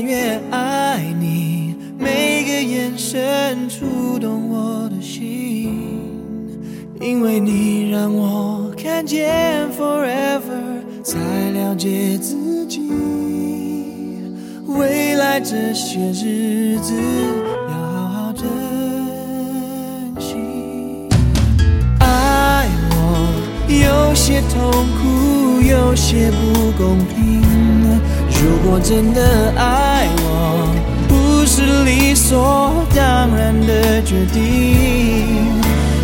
越爱你每个眼神触动我的心因为你让我看见 forever 才了解自己未来这些日子要好好珍惜。爱我有些痛苦有些不公平如果真的爱我，不是理所当然的决定。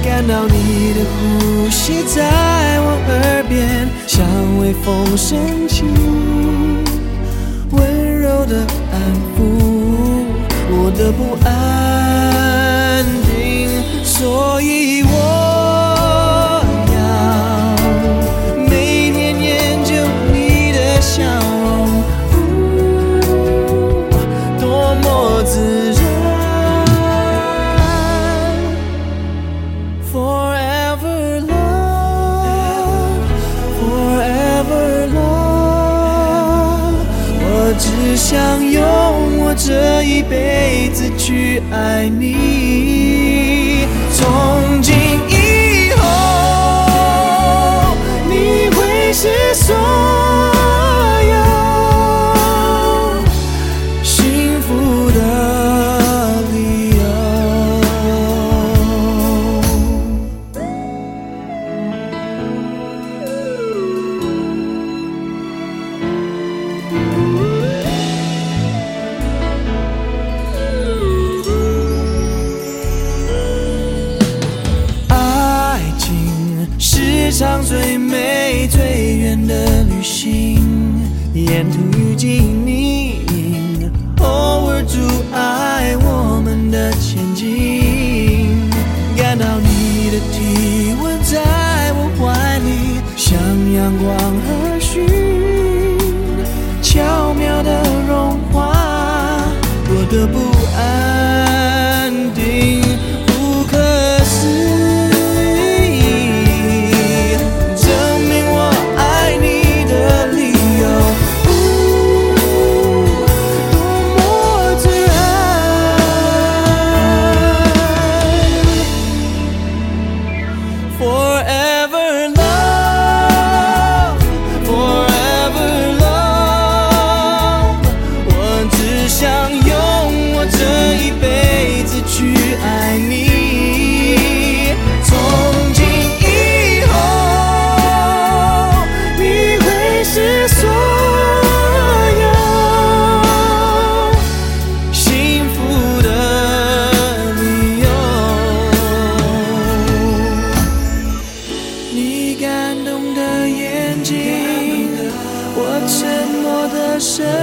感到你的呼吸在我耳边，像微风深情，温柔的安抚我的不安只想用我这一辈子去爱你。从上最美最远的旅行，沿途遇见你，偶尔阻碍我们的前进。感到你的体温在我怀里，像阳光和煦，巧妙的融化我的不。shed